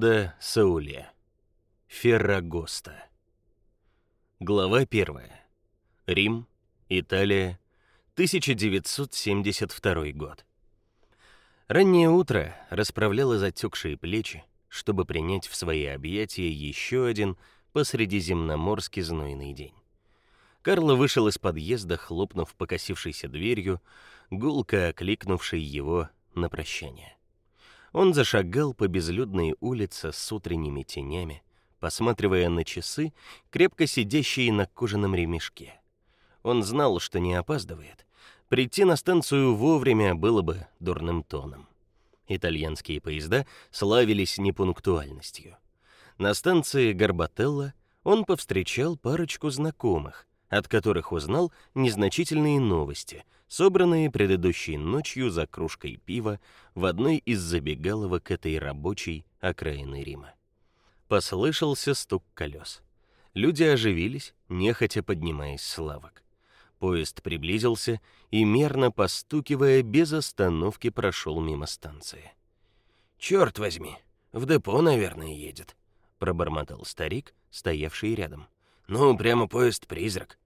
Легенда Сауле. Феррагоста. Глава первая. Рим, Италия, 1972 год. Раннее утро расправляло затекшие плечи, чтобы принять в свои объятия еще один посредиземноморский знойный день. Карло вышел из подъезда, хлопнув покосившейся дверью, гулко окликнувшей его на прощание. Он зашагал по безлюдной улице с утренними тенями, посматривая на часы, крепко сидящие на кожаном ремешке. Он знал, что не опаздывает. Прийти на станцию вовремя было бы дурным тоном. Итальянские поезда славились непунктуальностью. На станции Гарбателла он повстречал парочку знакомых, от которых узнал незначительные новости, собранные предыдущей ночью за кружкой пива в одной из забегаловок этой рабочей окраины Рима. Послышался стук колес. Люди оживились, нехотя поднимаясь с лавок. Поезд приблизился и мерно постукивая без остановки прошел мимо станции. Черт возьми, в депо, наверное, едет, пробормотал старик, стоявший рядом. Ну, прямо поезд-призрак.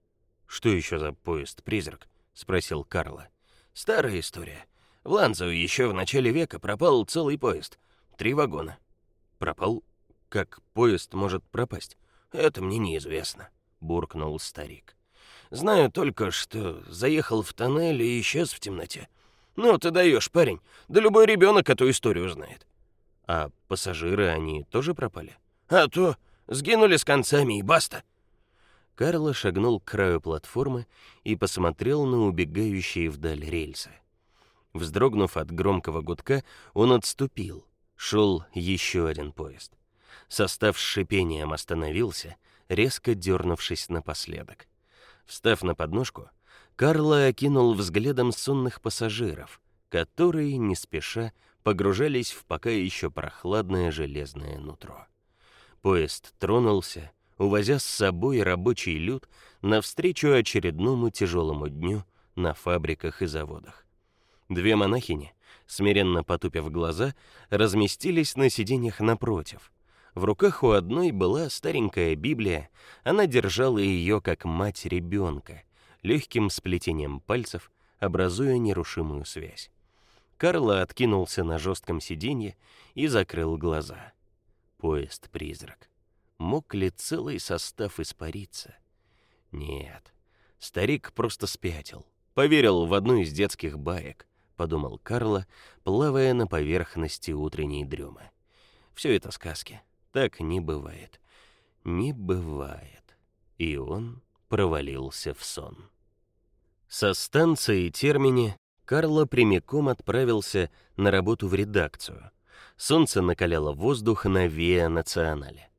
Что еще за поезд-призрак? Спросил Карло. Старая история. В Ланзоу еще в начале века пропал целый поезд, три вагона. Пропал? Как поезд может пропасть? Это мне неизвестно, буркнул старик. Знаю только, что заехал в тоннель и исчез в темноте. Ну ты даешь, парень. Да любой ребенок эту историю знает. А пассажиры они тоже пропали? А то сгинули с концами и баста. Карло шагнул к краю платформы и посмотрел на убегающие вдаль рельсы. Вздрогнув от громкого гудка, он отступил. Шел еще один поезд. Состав с шипением остановился, резко дернувшись напоследок. Встав на подножку, Карло окинул взглядом сонных пассажиров, которые не спеша погружались в пока еще прохладное железное нутро. Поезд тронулся, увозя с собой рабочий люд навстречу очередному тяжелому дню на фабриках и заводах. Две монахини, смиренно потупив глаза, разместились на сиденьях напротив. В руках у одной была старенькая Библия, она держала ее как мать ребенка, легким сплетением пальцев, образуя нерушимую связь. Карло откинулся на жестком сиденье и закрыл глаза. Поезд-призрак мог ли целый состав испариться? Нет. Старик просто спятил. Поверил в одну из детских баек, подумал Карло, плавая на поверхности утренней дремы. Все это сказки. Так не бывает. Не бывает. И он провалился в сон. Со станции Термини Карло прямиком отправился на работу в редакцию. Солнце накаляло воздух на Виа Национале.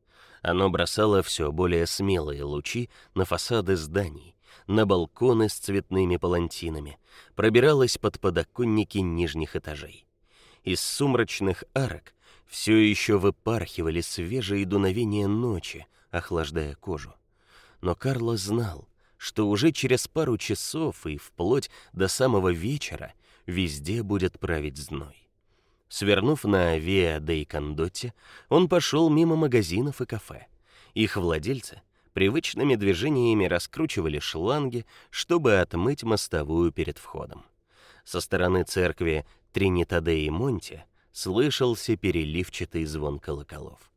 Оно бросало все более смелые лучи на фасады зданий, на балконы с цветными палантинами, пробиралось под подоконники нижних этажей. Из сумрачных арок все еще выпархивали свежие дуновения ночи, охлаждая кожу. Но Карло знал, что уже через пару часов и вплоть до самого вечера везде будет править зной. Свернув на Виа дей Кондотти, он пошел мимо магазинов и кафе. Их владельцы привычными движениями раскручивали шланги, чтобы отмыть мостовую перед входом. Со стороны церкви Тринитаде и Монти слышался переливчатый звон колоколов.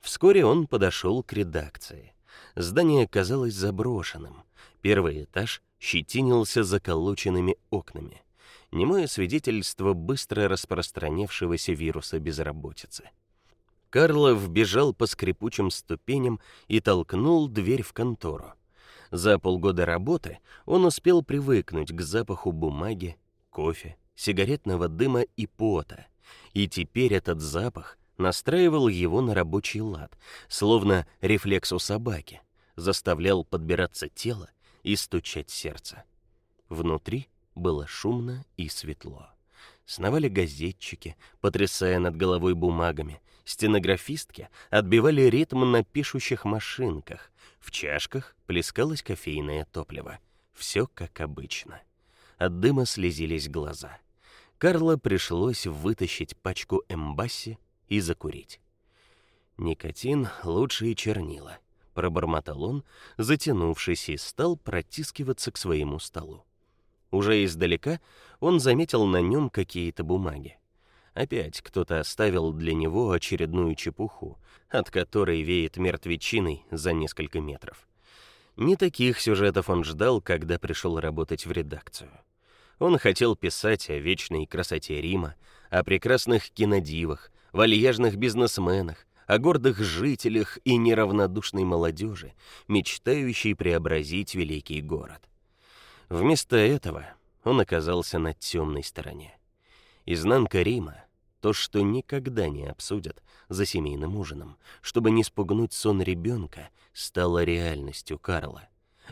Вскоре он подошел к редакции. Здание казалось заброшенным. Первый этаж щетинился заколоченными окнами немое свидетельство быстро распространявшегося вируса безработицы. Карлов бежал по скрипучим ступеням и толкнул дверь в контору. За полгода работы он успел привыкнуть к запаху бумаги, кофе, сигаретного дыма и пота, и теперь этот запах настраивал его на рабочий лад, словно рефлекс у собаки, заставлял подбираться тело и стучать сердце. Внутри было шумно и светло. Сновали газетчики, потрясая над головой бумагами. Стенографистки отбивали ритм на пишущих машинках. В чашках плескалось кофейное топливо. Все как обычно. От дыма слезились глаза. Карло пришлось вытащить пачку эмбасси и закурить. Никотин лучшие чернила, пробормотал он, затянувшись и стал протискиваться к своему столу. Уже издалека он заметил на нем какие-то бумаги. Опять кто-то оставил для него очередную чепуху, от которой веет мертвечиной за несколько метров. Не таких сюжетов он ждал, когда пришел работать в редакцию. Он хотел писать о вечной красоте Рима, о прекрасных кинодивах, вальяжных бизнесменах, о гордых жителях и неравнодушной молодежи, мечтающей преобразить великий город. Вместо этого он оказался на темной стороне. Изнанка Рима, то, что никогда не обсудят за семейным ужином, чтобы не спугнуть сон ребенка, стало реальностью Карла.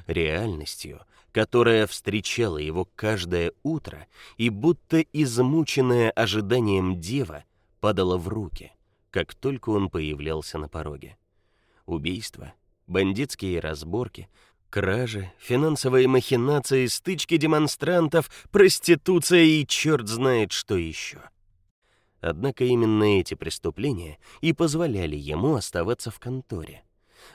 Реальностью, которая встречала его каждое утро и будто измученная ожиданием дева падала в руки, как только он появлялся на пороге. Убийства, бандитские разборки, кражи, финансовые махинации, стычки демонстрантов, проституция и черт знает что еще. Однако именно эти преступления и позволяли ему оставаться в конторе.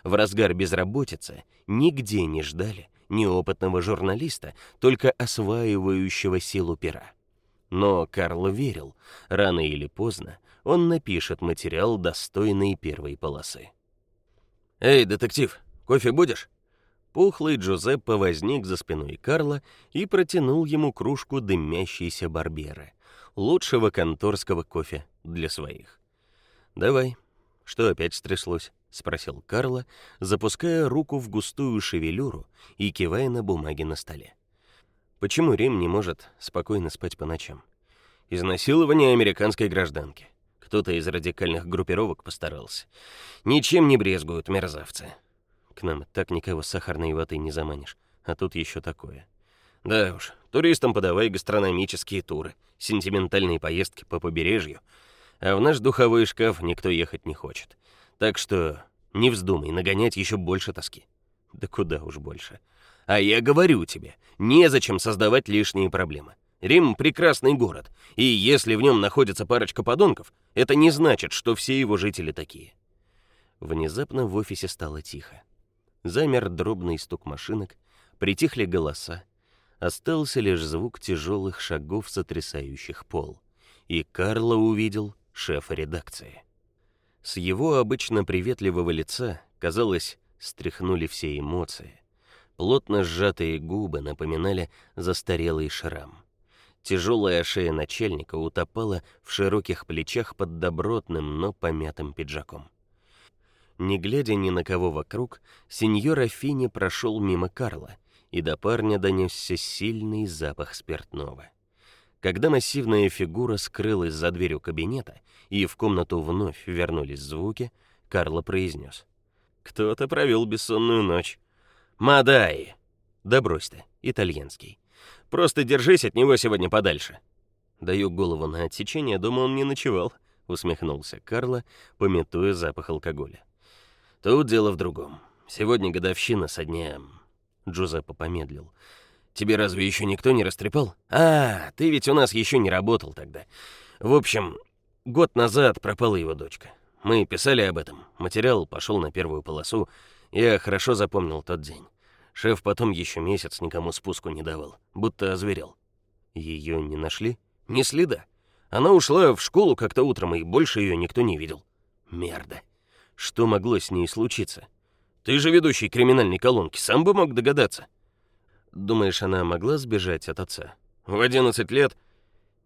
В разгар безработицы нигде не ждали неопытного журналиста, только осваивающего силу пера. Но Карл верил, рано или поздно он напишет материал достойный первой полосы. Эй, детектив, кофе будешь? Пухлый Джузеппе возник за спиной Карла и протянул ему кружку дымящейся барберы, лучшего конторского кофе для своих. Давай. Что опять стряслось? спросил Карла, запуская руку в густую шевелюру и кивая на бумаги на столе. Почему Рим не может спокойно спать по ночам? Изнасилование американской гражданки. Кто-то из радикальных группировок постарался. Ничем не брезгуют мерзавцы. К нам так никого сахарной ватой не заманишь, а тут еще такое. Да уж, туристам подавай гастрономические туры, сентиментальные поездки по побережью, а в наш духовой шкаф никто ехать не хочет. Так что не вздумай нагонять еще больше тоски. Да куда уж больше. А я говорю тебе, незачем создавать лишние проблемы. Рим прекрасный город, и если в нем находится парочка подонков, это не значит, что все его жители такие. Внезапно в офисе стало тихо. Замер дробный стук машинок, притихли голоса, остался лишь звук тяжелых шагов, сотрясающих пол. И Карло увидел шефа редакции. С его обычно приветливого лица, казалось, стряхнули все эмоции. Плотно сжатые губы напоминали застарелый шрам. Тяжелая шея начальника утопала в широких плечах под добротным, но помятым пиджаком. Не глядя ни на кого вокруг, сеньор Фини прошел мимо Карла, и до парня донесся сильный запах спиртного. Когда массивная фигура скрылась за дверью кабинета, и в комнату вновь вернулись звуки, Карло произнес: "Кто-то провел бессонную ночь. Мадай. Да брось ты, итальянский. Просто держись от него сегодня подальше". Даю голову на отсечение, думаю, он не ночевал, усмехнулся Карло, пометуя запах алкоголя. Тут дело в другом. Сегодня годовщина со дня Джузеппе помедлил. Тебе разве еще никто не растрепал? А, ты ведь у нас еще не работал тогда. В общем, Год назад пропала его дочка. Мы писали об этом. Материал пошел на первую полосу. Я хорошо запомнил тот день. Шеф потом еще месяц никому спуску не давал, будто озверел. Ее не нашли? Ни следа. Она ушла в школу как-то утром, и больше ее никто не видел. Мерда. Что могло с ней случиться? Ты же ведущий криминальной колонки, сам бы мог догадаться. Думаешь, она могла сбежать от отца? В 11 лет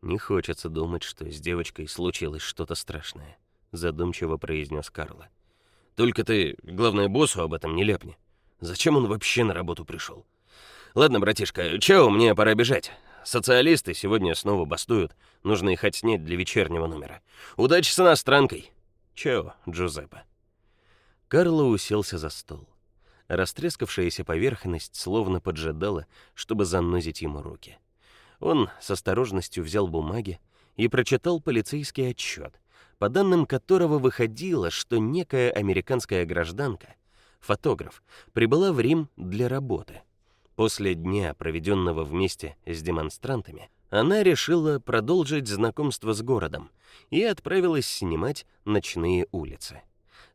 не хочется думать, что с девочкой случилось что-то страшное, задумчиво произнес Карла. Только ты, главное, боссу об этом не ляпни. Зачем он вообще на работу пришел? Ладно, братишка, чао, мне пора бежать. Социалисты сегодня снова бастуют. Нужно их отснять для вечернего номера. Удачи с иностранкой. Чао, Джузеппе. Карло уселся за стол. Растрескавшаяся поверхность словно поджидала, чтобы занозить ему руки. Он с осторожностью взял бумаги и прочитал полицейский отчет, по данным которого выходило, что некая американская гражданка, фотограф, прибыла в Рим для работы. После дня, проведенного вместе с демонстрантами, она решила продолжить знакомство с городом и отправилась снимать ночные улицы.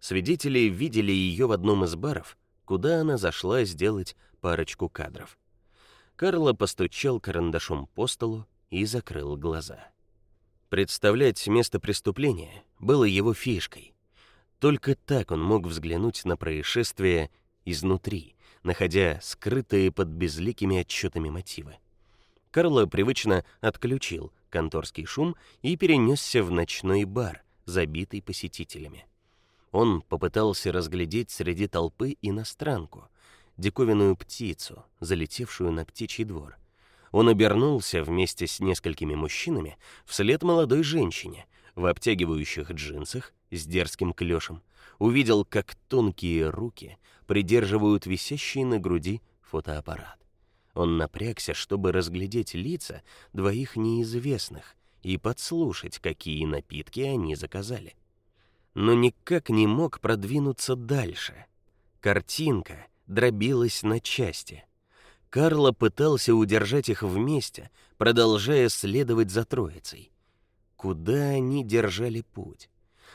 Свидетели видели ее в одном из баров, куда она зашла сделать парочку кадров. Карло постучал карандашом по столу и закрыл глаза. Представлять место преступления было его фишкой. Только так он мог взглянуть на происшествие изнутри, находя скрытые под безликими отчетами мотивы. Карло привычно отключил конторский шум и перенесся в ночной бар, забитый посетителями. Он попытался разглядеть среди толпы иностранку, диковинную птицу, залетевшую на птичий двор. Он обернулся вместе с несколькими мужчинами вслед молодой женщине в обтягивающих джинсах с дерзким клешем, увидел, как тонкие руки придерживают висящий на груди фотоаппарат. Он напрягся, чтобы разглядеть лица двоих неизвестных и подслушать, какие напитки они заказали. Но никак не мог продвинуться дальше. Картинка дробилась на части. Карло пытался удержать их вместе, продолжая следовать за троицей. Куда они держали путь?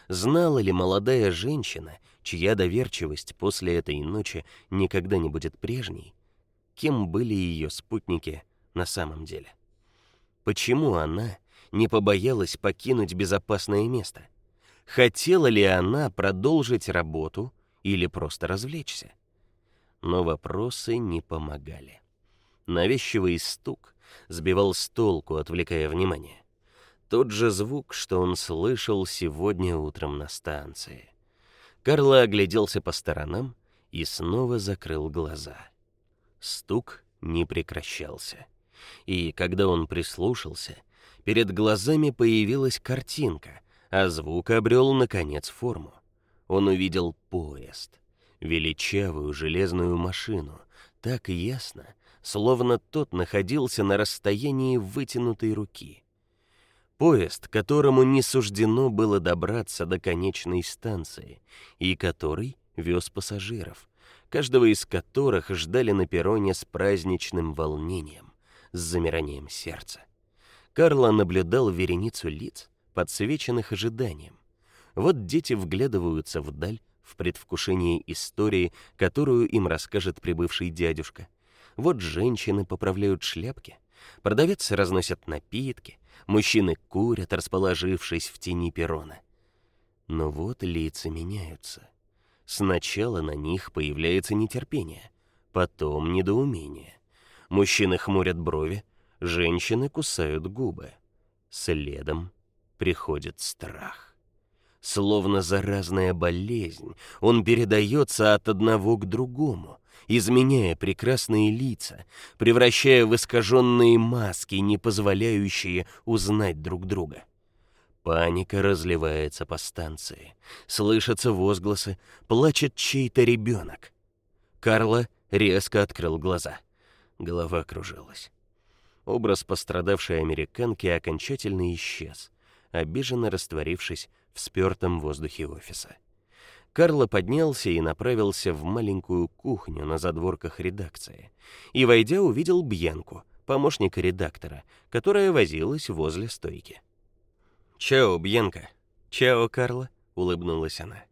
Знала ли молодая женщина, чья доверчивость после этой ночи никогда не будет прежней, кем были ее спутники на самом деле? Почему она не побоялась покинуть безопасное место? Хотела ли она продолжить работу или просто развлечься? но вопросы не помогали. Навязчивый стук сбивал с толку, отвлекая внимание. Тот же звук, что он слышал сегодня утром на станции. Карло огляделся по сторонам и снова закрыл глаза. Стук не прекращался. И когда он прислушался, перед глазами появилась картинка, а звук обрел наконец форму. Он увидел поезд величавую железную машину, так ясно, словно тот находился на расстоянии вытянутой руки. Поезд, которому не суждено было добраться до конечной станции, и который вез пассажиров, каждого из которых ждали на перроне с праздничным волнением, с замиранием сердца. Карло наблюдал вереницу лиц, подсвеченных ожиданием. Вот дети вглядываются вдаль, в предвкушении истории, которую им расскажет прибывший дядюшка. Вот женщины поправляют шляпки, продавцы разносят напитки, мужчины курят, расположившись в тени перрона. Но вот лица меняются. Сначала на них появляется нетерпение, потом недоумение. Мужчины хмурят брови, женщины кусают губы. Следом приходит страх словно заразная болезнь, он передается от одного к другому, изменяя прекрасные лица, превращая в искаженные маски, не позволяющие узнать друг друга. Паника разливается по станции. Слышатся возгласы, плачет чей-то ребенок. Карла резко открыл глаза. Голова кружилась. Образ пострадавшей американки окончательно исчез, обиженно растворившись в спёртом воздухе офиса. Карло поднялся и направился в маленькую кухню на задворках редакции. И войдя, увидел Бьянку, помощника редактора, которая возилась возле стойки. "Чао, Бьянка". "Чао, Карло", улыбнулась она.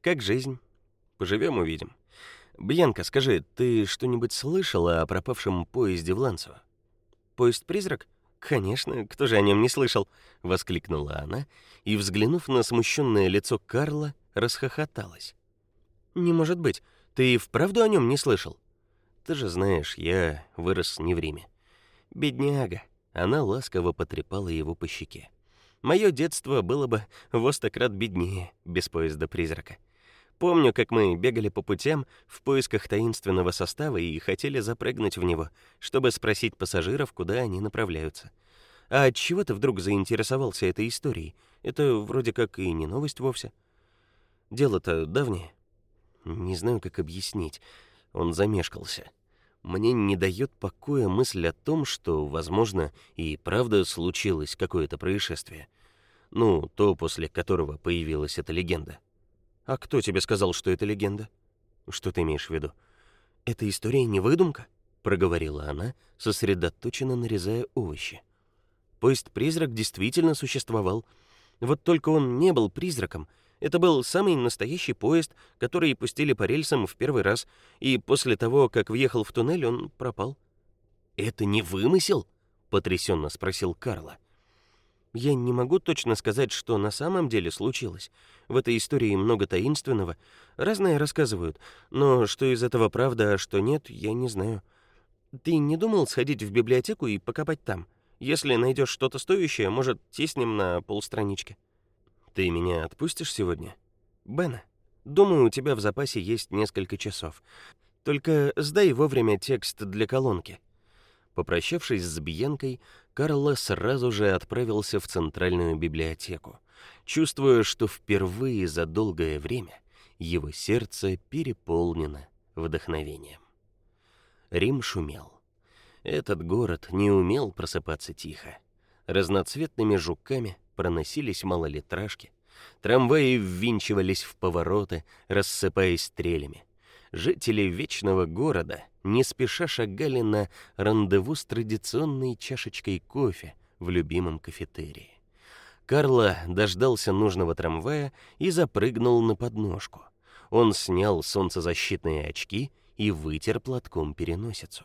"Как жизнь? Поживем, увидим. Бьянка, скажи, ты что-нибудь слышала о пропавшем поезде в Ланцо? Поезд-призрак? Конечно, кто же о нем не слышал, воскликнула она и, взглянув на смущенное лицо Карла, расхохоталась. Не может быть, ты и вправду о нем не слышал? Ты же знаешь, я вырос не в Риме. Бедняга, она ласково потрепала его по щеке. Мое детство было бы в сто крат беднее без поезда-призрака. Помню, как мы бегали по путям в поисках таинственного состава и хотели запрыгнуть в него, чтобы спросить пассажиров, куда они направляются. А от чего ты вдруг заинтересовался этой историей? Это вроде как и не новость вовсе. Дело-то давнее. Не знаю, как объяснить. Он замешкался. Мне не дает покоя мысль о том, что, возможно, и правда случилось какое-то происшествие. Ну, то, после которого появилась эта легенда. А кто тебе сказал, что это легенда? Что ты имеешь в виду? Эта история не выдумка, проговорила она, сосредоточенно нарезая овощи. Поезд-призрак действительно существовал. Вот только он не был призраком, Это был самый настоящий поезд, который пустили по рельсам в первый раз, и после того, как въехал в туннель, он пропал. Это не вымысел? потрясенно спросил Карла. Я не могу точно сказать, что на самом деле случилось. В этой истории много таинственного, разные рассказывают, но что из этого правда, а что нет, я не знаю. Ты не думал сходить в библиотеку и покопать там? Если найдешь что-то стоящее, может, тиснем на полстранички. Ты меня отпустишь сегодня? Бена, думаю, у тебя в запасе есть несколько часов. Только сдай вовремя текст для колонки. Попрощавшись с Бьянкой, Карло сразу же отправился в центральную библиотеку, чувствуя, что впервые за долгое время его сердце переполнено вдохновением. Рим шумел. Этот город не умел просыпаться тихо. Разноцветными жуками проносились малолитражки, трамваи ввинчивались в повороты, рассыпаясь стрелями. Жители вечного города не спеша шагали на рандеву с традиционной чашечкой кофе в любимом кафетерии. Карло дождался нужного трамвая и запрыгнул на подножку. Он снял солнцезащитные очки и вытер платком переносицу.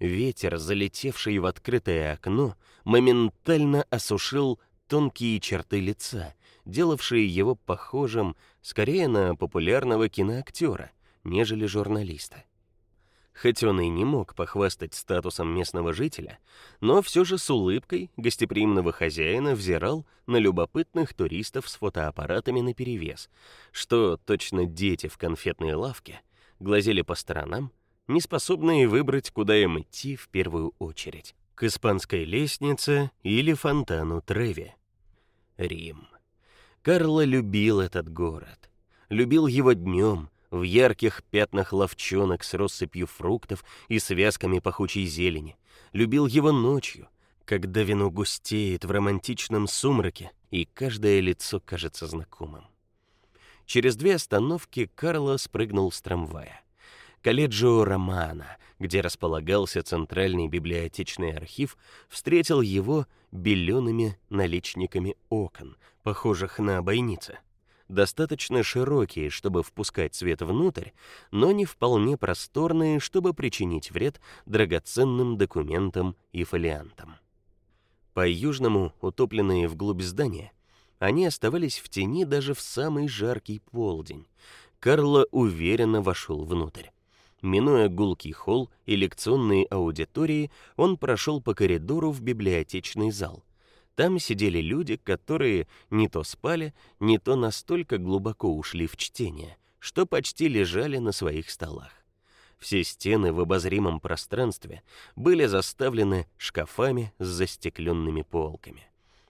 Ветер, залетевший в открытое окно, моментально осушил тонкие черты лица, делавшие его похожим скорее на популярного киноактера, нежели журналиста. Хоть он и не мог похвастать статусом местного жителя, но все же с улыбкой гостеприимного хозяина взирал на любопытных туристов с фотоаппаратами наперевес, что точно дети в конфетной лавке глазели по сторонам, не способные выбрать, куда им идти в первую очередь: к испанской лестнице или фонтану Треви. Рим. Карло любил этот город. Любил его днем, в ярких пятнах ловчонок с россыпью фруктов и связками пахучей зелени. Любил его ночью, когда вино густеет в романтичном сумраке, и каждое лицо кажется знакомым. Через две остановки Карло спрыгнул с трамвая. Колледжио Романо, где располагался центральный библиотечный архив, встретил его белеными наличниками окон, похожих на бойницы. Достаточно широкие, чтобы впускать свет внутрь, но не вполне просторные, чтобы причинить вред драгоценным документам и фолиантам. По-южному, утопленные вглубь здания, они оставались в тени даже в самый жаркий полдень. Карло уверенно вошел внутрь. Минуя гулкий холл и лекционные аудитории, он прошел по коридору в библиотечный зал. Там сидели люди, которые не то спали, не то настолько глубоко ушли в чтение, что почти лежали на своих столах. Все стены в обозримом пространстве были заставлены шкафами с застекленными полками.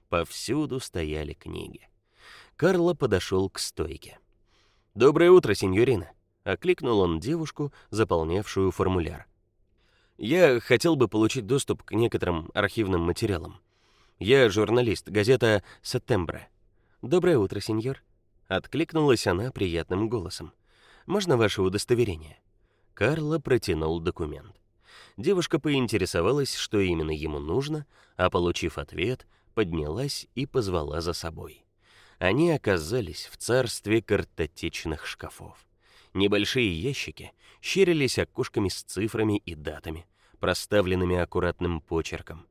Повсюду стояли книги. Карло подошел к стойке. Доброе утро, сеньорина, окликнул он девушку, заполнявшую формуляр. Я хотел бы получить доступ к некоторым архивным материалам. Я журналист, газета Сеттембре. Доброе утро, сеньор, откликнулась она приятным голосом. Можно ваше удостоверение? Карло протянул документ. Девушка поинтересовалась, что именно ему нужно, а получив ответ, поднялась и позвала за собой. Они оказались в царстве картотечных шкафов. Небольшие ящики щерились окошками с цифрами и датами, проставленными аккуратным почерком.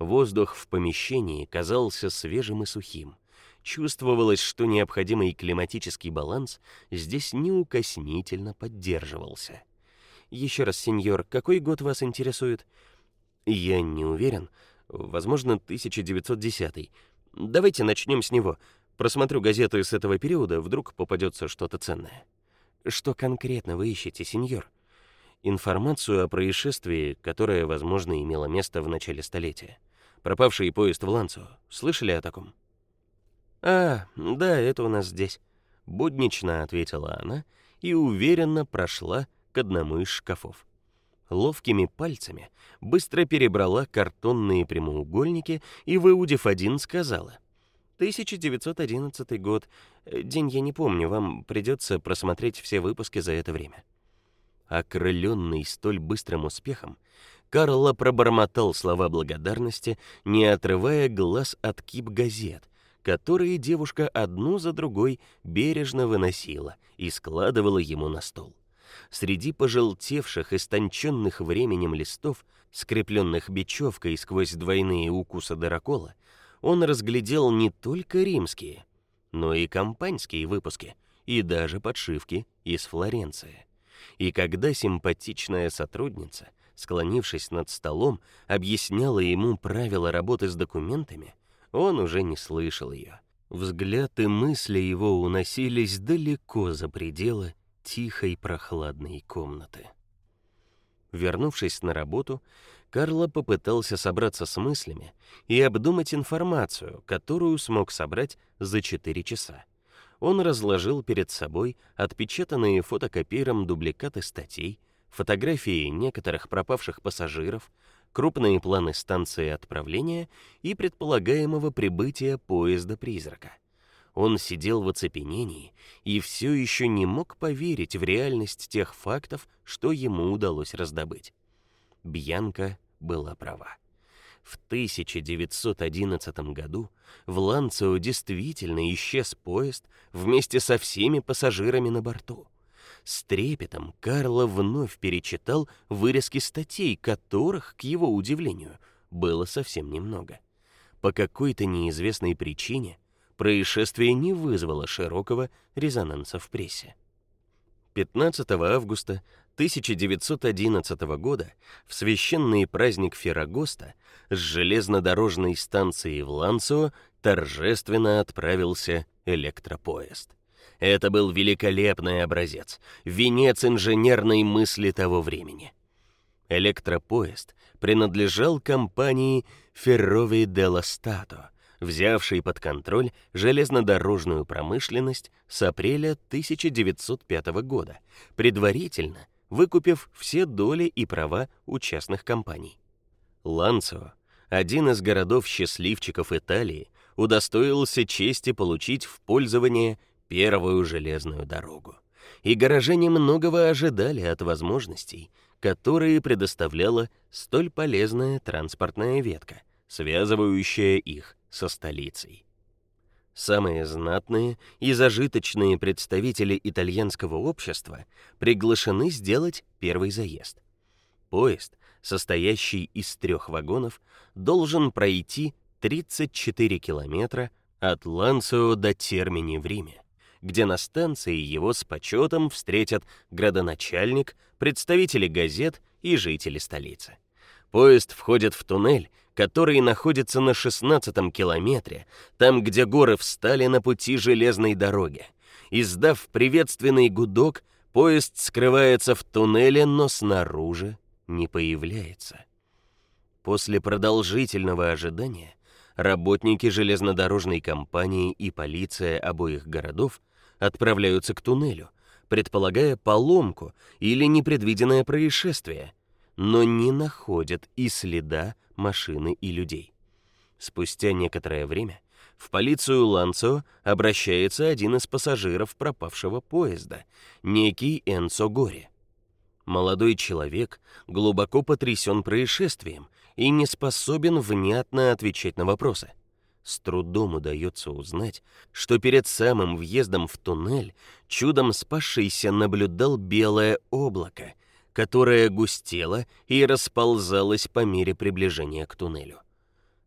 Воздух в помещении казался свежим и сухим. Чувствовалось, что необходимый климатический баланс здесь неукоснительно поддерживался. Еще раз, сеньор, какой год вас интересует? Я не уверен. Возможно, 1910. Давайте начнем с него. Просмотрю газеты с этого периода, вдруг попадется что-то ценное. Что конкретно вы ищете, сеньор? Информацию о происшествии, которое, возможно, имело место в начале столетия. Пропавший поезд в Ланцо. Слышали о таком? А, да, это у нас здесь, буднично ответила она и уверенно прошла к одному из шкафов. Ловкими пальцами быстро перебрала картонные прямоугольники и выудив один, сказала: 1911 год. День я не помню, вам придется просмотреть все выпуски за это время. Окрыленный столь быстрым успехом, Карло пробормотал слова благодарности, не отрывая глаз от кип газет, которые девушка одну за другой бережно выносила и складывала ему на стол. Среди пожелтевших, истонченных временем листов, скрепленных бечевкой сквозь двойные укусы дырокола, он разглядел не только римские, но и компаньские выпуски и даже подшивки из Флоренции. И когда симпатичная сотрудница, склонившись над столом, объясняла ему правила работы с документами, он уже не слышал ее. Взгляд и мысли его уносились далеко за пределы тихой прохладной комнаты. Вернувшись на работу, Карло попытался собраться с мыслями и обдумать информацию, которую смог собрать за 4 часа. Он разложил перед собой отпечатанные фотокопиром дубликаты статей, фотографии некоторых пропавших пассажиров, крупные планы станции отправления и предполагаемого прибытия поезда-призрака. Он сидел в оцепенении и все еще не мог поверить в реальность тех фактов, что ему удалось раздобыть. Бьянка была права. В 1911 году в Ланцео действительно исчез поезд вместе со всеми пассажирами на борту. С трепетом Карло вновь перечитал вырезки статей, которых, к его удивлению, было совсем немного. По какой-то неизвестной причине происшествие не вызвало широкого резонанса в прессе. 15 августа 1911 года в священный праздник Феррагоста с железнодорожной станции в Ланцо торжественно отправился электропоезд. Это был великолепный образец, венец инженерной мысли того времени. Электропоезд принадлежал компании Ferrovie dello Stato, взявшей под контроль железнодорожную промышленность с апреля 1905 года, предварительно выкупив все доли и права у частных компаний. Ланцо, один из городов-счастливчиков Италии, удостоился чести получить в пользование первую железную дорогу. И горожане многого ожидали от возможностей, которые предоставляла столь полезная транспортная ветка, связывающая их со столицей. Самые знатные и зажиточные представители итальянского общества приглашены сделать первый заезд. Поезд, состоящий из трех вагонов, должен пройти 34 километра от Ланцио до Термини в Риме где на станции его с почетом встретят градоначальник, представители газет и жители столицы. Поезд входит в туннель, который находится на 16-м километре, там, где горы встали на пути железной дороги. Издав приветственный гудок, поезд скрывается в туннеле, но снаружи не появляется. После продолжительного ожидания работники железнодорожной компании и полиция обоих городов отправляются к туннелю, предполагая поломку или непредвиденное происшествие, но не находят и следа машины и людей. Спустя некоторое время в полицию Ланцо обращается один из пассажиров пропавшего поезда, некий Энцо Гори. Молодой человек глубоко потрясен происшествием и не способен внятно отвечать на вопросы с трудом удается узнать, что перед самым въездом в туннель чудом спасшийся наблюдал белое облако, которое густело и расползалось по мере приближения к туннелю.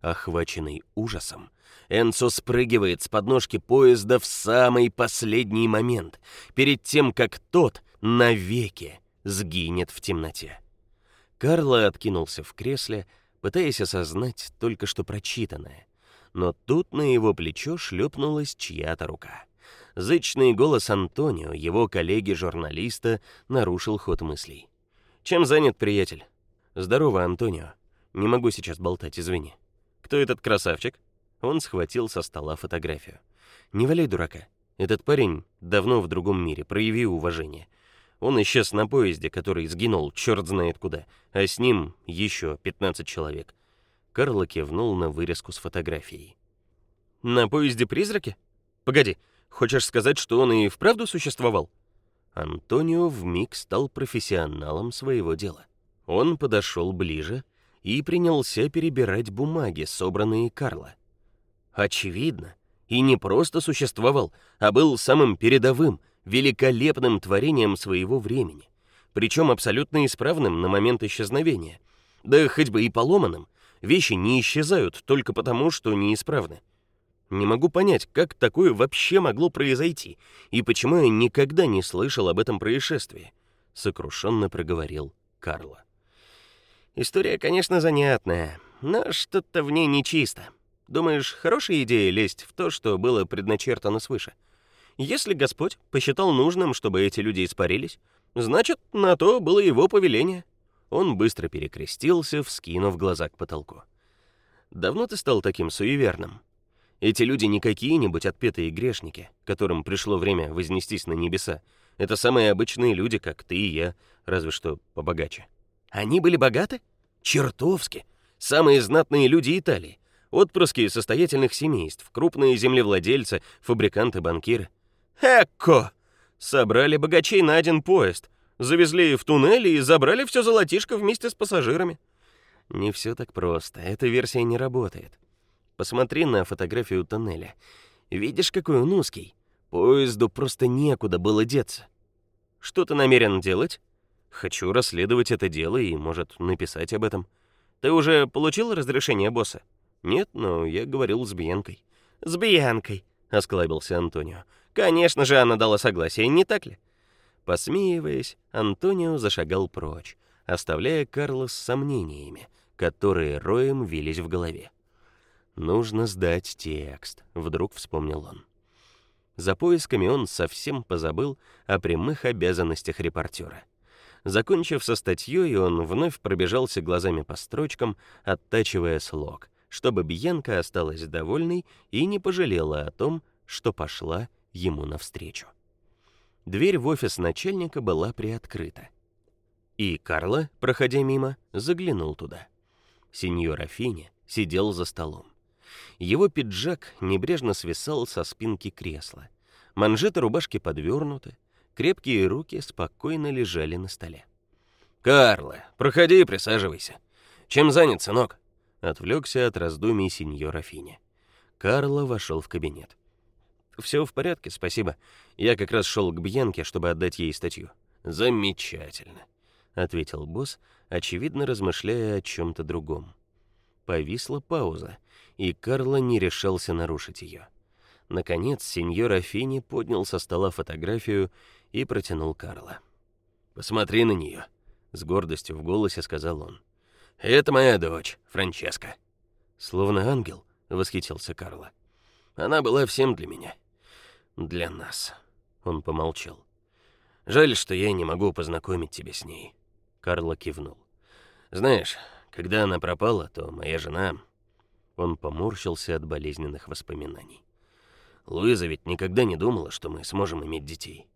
Охваченный ужасом, Энцо спрыгивает с подножки поезда в самый последний момент, перед тем как тот навеки сгинет в темноте. Карло откинулся в кресле, пытаясь осознать только что прочитанное но тут на его плечо шлепнулась чья-то рука. Зычный голос Антонио, его коллеги-журналиста, нарушил ход мыслей. Чем занят приятель? Здорово, Антонио. Не могу сейчас болтать, извини. Кто этот красавчик? Он схватил со стола фотографию. Не валяй дурака. Этот парень давно в другом мире, прояви уважение. Он исчез на поезде, который сгинул черт знает куда, а с ним еще 15 человек. Карл кивнул на вырезку с фотографией. На поезде призраки? Погоди, хочешь сказать, что он и вправду существовал? Антонио вмиг стал профессионалом своего дела. Он подошел ближе и принялся перебирать бумаги, собранные Карла. Очевидно, И не просто существовал, а был самым передовым, великолепным творением своего времени, причем абсолютно исправным на момент исчезновения. Да хоть бы и поломанным, вещи не исчезают только потому, что неисправны. Не могу понять, как такое вообще могло произойти и почему я никогда не слышал об этом происшествии, сокрушенно проговорил Карло. История, конечно, занятная, но что-то в ней нечисто. Думаешь, хорошая идея лезть в то, что было предначертано свыше? Если Господь посчитал нужным, чтобы эти люди испарились, значит, на то было его повеление. Он быстро перекрестился, вскинув глаза к потолку. Давно ты стал таким суеверным? Эти люди не какие-нибудь отпетые грешники, которым пришло время вознестись на небеса. Это самые обычные люди, как ты и я, разве что побогаче. Они были богаты? Чертовски. Самые знатные люди Италии. Отпрыски состоятельных семейств, крупные землевладельцы, фабриканты, банкиры. Эко! Собрали богачей на один поезд, завезли в туннель и забрали все золотишко вместе с пассажирами. Не все так просто. Эта версия не работает. Посмотри на фотографию туннеля. Видишь, какой он узкий? Поезду просто некуда было деться. Что ты намерен делать? Хочу расследовать это дело и, может, написать об этом. Ты уже получил разрешение босса? Нет, но я говорил с Бьянкой. С Бьянкой, осклабился Антонио. Конечно же, она дала согласие, не так ли? Посмеиваясь, Антонио зашагал прочь, оставляя Карла с сомнениями, которые роем вились в голове. Нужно сдать текст, вдруг вспомнил он. За поисками он совсем позабыл о прямых обязанностях репортера. Закончив со статьей, он вновь пробежался глазами по строчкам, оттачивая слог, чтобы Бьянка осталась довольной и не пожалела о том, что пошла ему навстречу. Дверь в офис начальника была приоткрыта. И Карло, проходя мимо, заглянул туда. Сеньор Афини сидел за столом. Его пиджак небрежно свисал со спинки кресла. Манжеты рубашки подвернуты, крепкие руки спокойно лежали на столе. «Карло, проходи и присаживайся. Чем занят, сынок?» Отвлекся от раздумий сеньор Афини. Карло вошел в кабинет. Все в порядке, спасибо. Я как раз шел к Бьянке, чтобы отдать ей статью. Замечательно, ответил босс, очевидно размышляя о чем то другом. Повисла пауза, и Карло не решался нарушить ее. Наконец, сеньор Афини поднял со стола фотографию и протянул Карло. Посмотри на нее, с гордостью в голосе сказал он. Это моя дочь, Франческа. Словно ангел, восхитился Карло. Она была всем для меня для нас. Он помолчал. Жаль, что я не могу познакомить тебя с ней. Карло кивнул. Знаешь, когда она пропала, то моя жена Он поморщился от болезненных воспоминаний. Луиза ведь никогда не думала, что мы сможем иметь детей.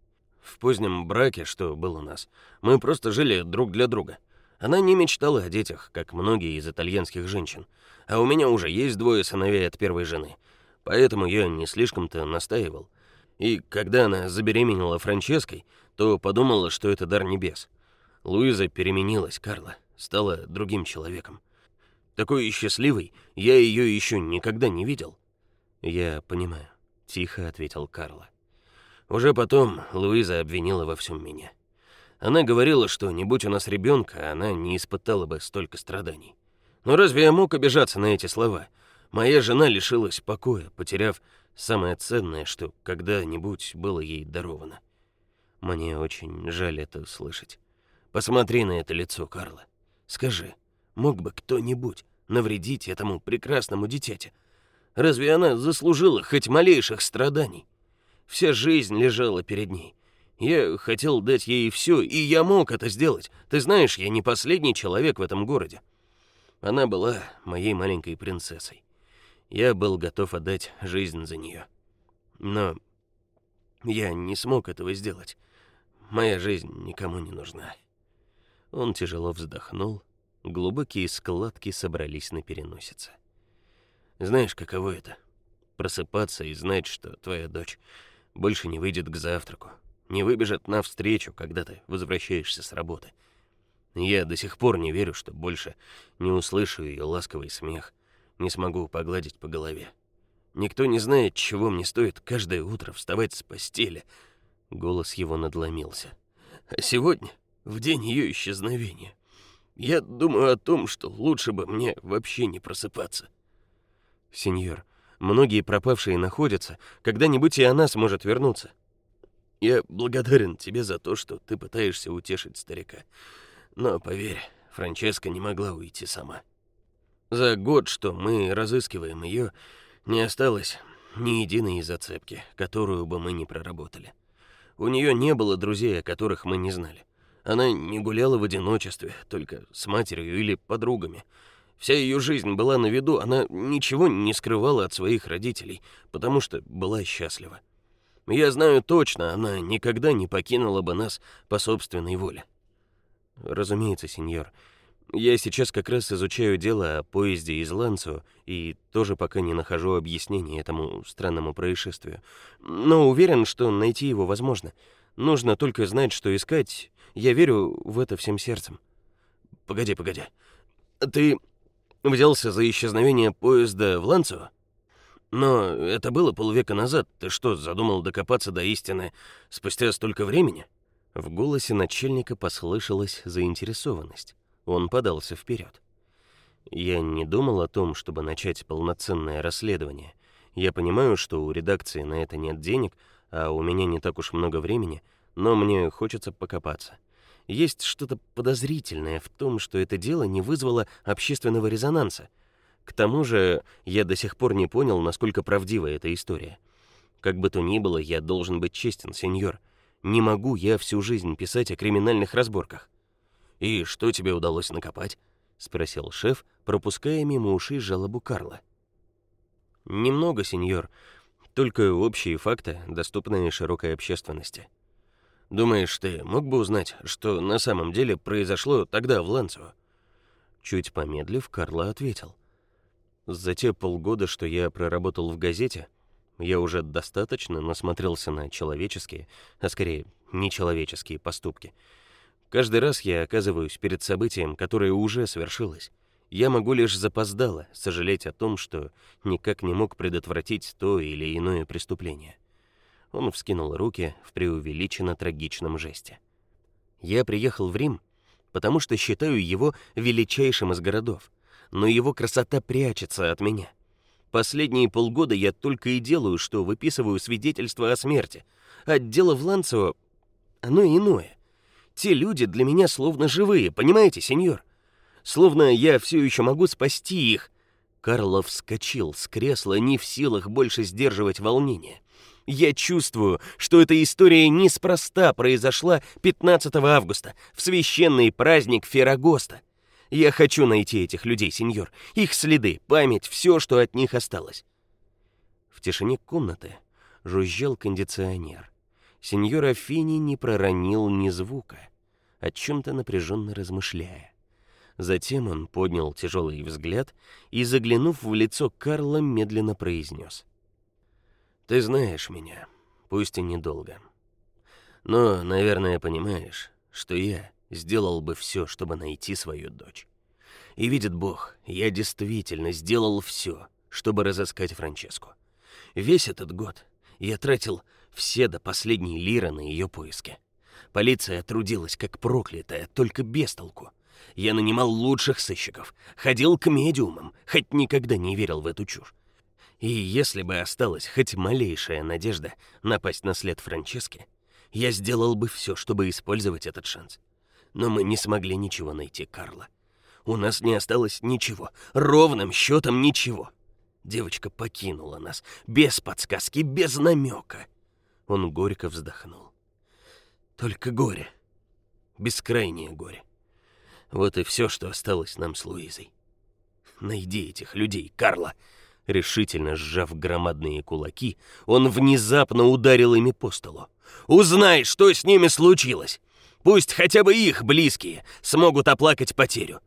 В позднем браке, что был у нас, мы просто жили друг для друга. Она не мечтала о детях, как многие из итальянских женщин. А у меня уже есть двое сыновей от первой жены. Поэтому я не слишком-то настаивал. И когда она забеременела Франческой, то подумала, что это дар небес. Луиза переменилась, Карла, стала другим человеком. Такой счастливой я ее еще никогда не видел. Я понимаю, тихо ответил Карла. Уже потом Луиза обвинила во всем меня. Она говорила, что не будь у нас ребенка, она не испытала бы столько страданий. Но разве я мог обижаться на эти слова? Моя жена лишилась покоя, потеряв самое ценное, что когда-нибудь было ей даровано. Мне очень жаль это слышать. Посмотри на это лицо, Карла. Скажи, мог бы кто-нибудь навредить этому прекрасному дитяте? Разве она заслужила хоть малейших страданий? Вся жизнь лежала перед ней. Я хотел дать ей все, и я мог это сделать. Ты знаешь, я не последний человек в этом городе. Она была моей маленькой принцессой. Я был готов отдать жизнь за нее. Но я не смог этого сделать. Моя жизнь никому не нужна. Он тяжело вздохнул, глубокие складки собрались на переносице. Знаешь, каково это просыпаться и знать, что твоя дочь больше не выйдет к завтраку, не выбежит навстречу, когда ты возвращаешься с работы. Я до сих пор не верю, что больше не услышу ее ласковый смех, не смогу погладить по голове. Никто не знает, чего мне стоит каждое утро вставать с постели. Голос его надломился. А сегодня, в день ее исчезновения, я думаю о том, что лучше бы мне вообще не просыпаться. Сеньор, многие пропавшие находятся, когда-нибудь и она сможет вернуться. Я благодарен тебе за то, что ты пытаешься утешить старика. Но поверь, Франческа не могла уйти сама. За год, что мы разыскиваем ее, не осталось ни единой зацепки, которую бы мы не проработали. У нее не было друзей, о которых мы не знали. Она не гуляла в одиночестве, только с матерью или подругами. Вся ее жизнь была на виду, она ничего не скрывала от своих родителей, потому что была счастлива. Я знаю точно, она никогда не покинула бы нас по собственной воле. Разумеется, сеньор. Я сейчас как раз изучаю дело о поезде из Ланцо и тоже пока не нахожу объяснения этому странному происшествию. Но уверен, что найти его возможно. Нужно только знать, что искать. Я верю в это всем сердцем. Погоди, погоди. Ты взялся за исчезновение поезда в Ланцо? Но это было полвека назад. Ты что, задумал докопаться до истины спустя столько времени? В голосе начальника послышалась заинтересованность. Он подался вперед. Я не думал о том, чтобы начать полноценное расследование. Я понимаю, что у редакции на это нет денег, а у меня не так уж много времени, но мне хочется покопаться. Есть что-то подозрительное в том, что это дело не вызвало общественного резонанса. К тому же, я до сих пор не понял, насколько правдива эта история. Как бы то ни было, я должен быть честен, сеньор. Не могу я всю жизнь писать о криминальных разборках. «И что тебе удалось накопать?» — спросил шеф, пропуская мимо ушей жалобу Карла. «Немного, сеньор. Только общие факты, доступные широкой общественности». «Думаешь, ты мог бы узнать, что на самом деле произошло тогда в Ланцо?» Чуть помедлив, Карла ответил. «За те полгода, что я проработал в газете, я уже достаточно насмотрелся на человеческие, а скорее нечеловеческие поступки». Каждый раз я оказываюсь перед событием, которое уже свершилось. Я могу лишь запоздало сожалеть о том, что никак не мог предотвратить то или иное преступление. Он вскинул руки в преувеличенно трагичном жесте. Я приехал в Рим, потому что считаю его величайшим из городов, но его красота прячется от меня. Последние полгода я только и делаю, что выписываю свидетельства о смерти. А дело в Ланцо оно иное. Те люди для меня словно живые, понимаете, сеньор? Словно я все еще могу спасти их. Карлов вскочил с кресла, не в силах больше сдерживать волнение. Я чувствую, что эта история неспроста произошла 15 августа, в священный праздник Феррагоста. Я хочу найти этих людей, сеньор, их следы, память, все, что от них осталось. В тишине комнаты жужжал кондиционер. Сеньор Афини не проронил ни звука, о чем то напряженно размышляя. Затем он поднял тяжелый взгляд и, заглянув в лицо Карла, медленно произнес: "Ты знаешь меня, пусть и недолго. Но, наверное, понимаешь, что я сделал бы все, чтобы найти свою дочь. И видит Бог, я действительно сделал все, чтобы разыскать Франческу. Весь этот год я тратил все до последней лиры на ее поиски. Полиция трудилась как проклятая, только без толку. Я нанимал лучших сыщиков, ходил к медиумам, хоть никогда не верил в эту чушь. И если бы осталась хоть малейшая надежда напасть на след Франчески, я сделал бы все, чтобы использовать этот шанс. Но мы не смогли ничего найти, Карла. У нас не осталось ничего, ровным счетом ничего. Девочка покинула нас без подсказки, без намека. Он горько вздохнул. Только горе. Бескрайнее горе. Вот и все, что осталось нам с Луизой. Найди этих людей, Карла. Решительно сжав громадные кулаки, он внезапно ударил ими по столу. Узнай, что с ними случилось. Пусть хотя бы их близкие смогут оплакать потерю.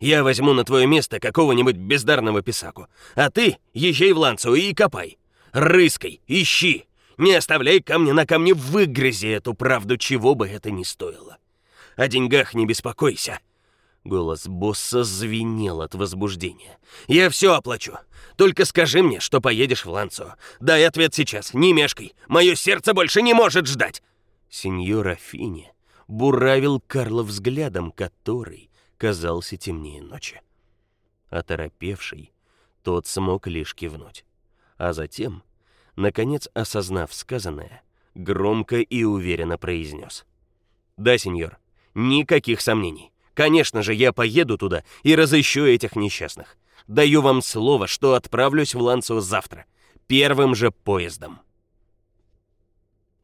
Я возьму на твое место какого-нибудь бездарного писаку, а ты езжай в Ланцу и копай. Рыскай, ищи, не оставляй камня на камне, выгрызи эту правду, чего бы это ни стоило. О деньгах не беспокойся. Голос босса звенел от возбуждения. «Я все оплачу. Только скажи мне, что поедешь в Ланцо. Дай ответ сейчас, не мешкай. Мое сердце больше не может ждать!» Сеньор Афини буравил Карла взглядом, который казался темнее ночи. Оторопевший, тот смог лишь кивнуть. А затем, наконец осознав сказанное, громко и уверенно произнес. «Да, сеньор, никаких сомнений. Конечно же, я поеду туда и разыщу этих несчастных. Даю вам слово, что отправлюсь в Ланцо завтра, первым же поездом.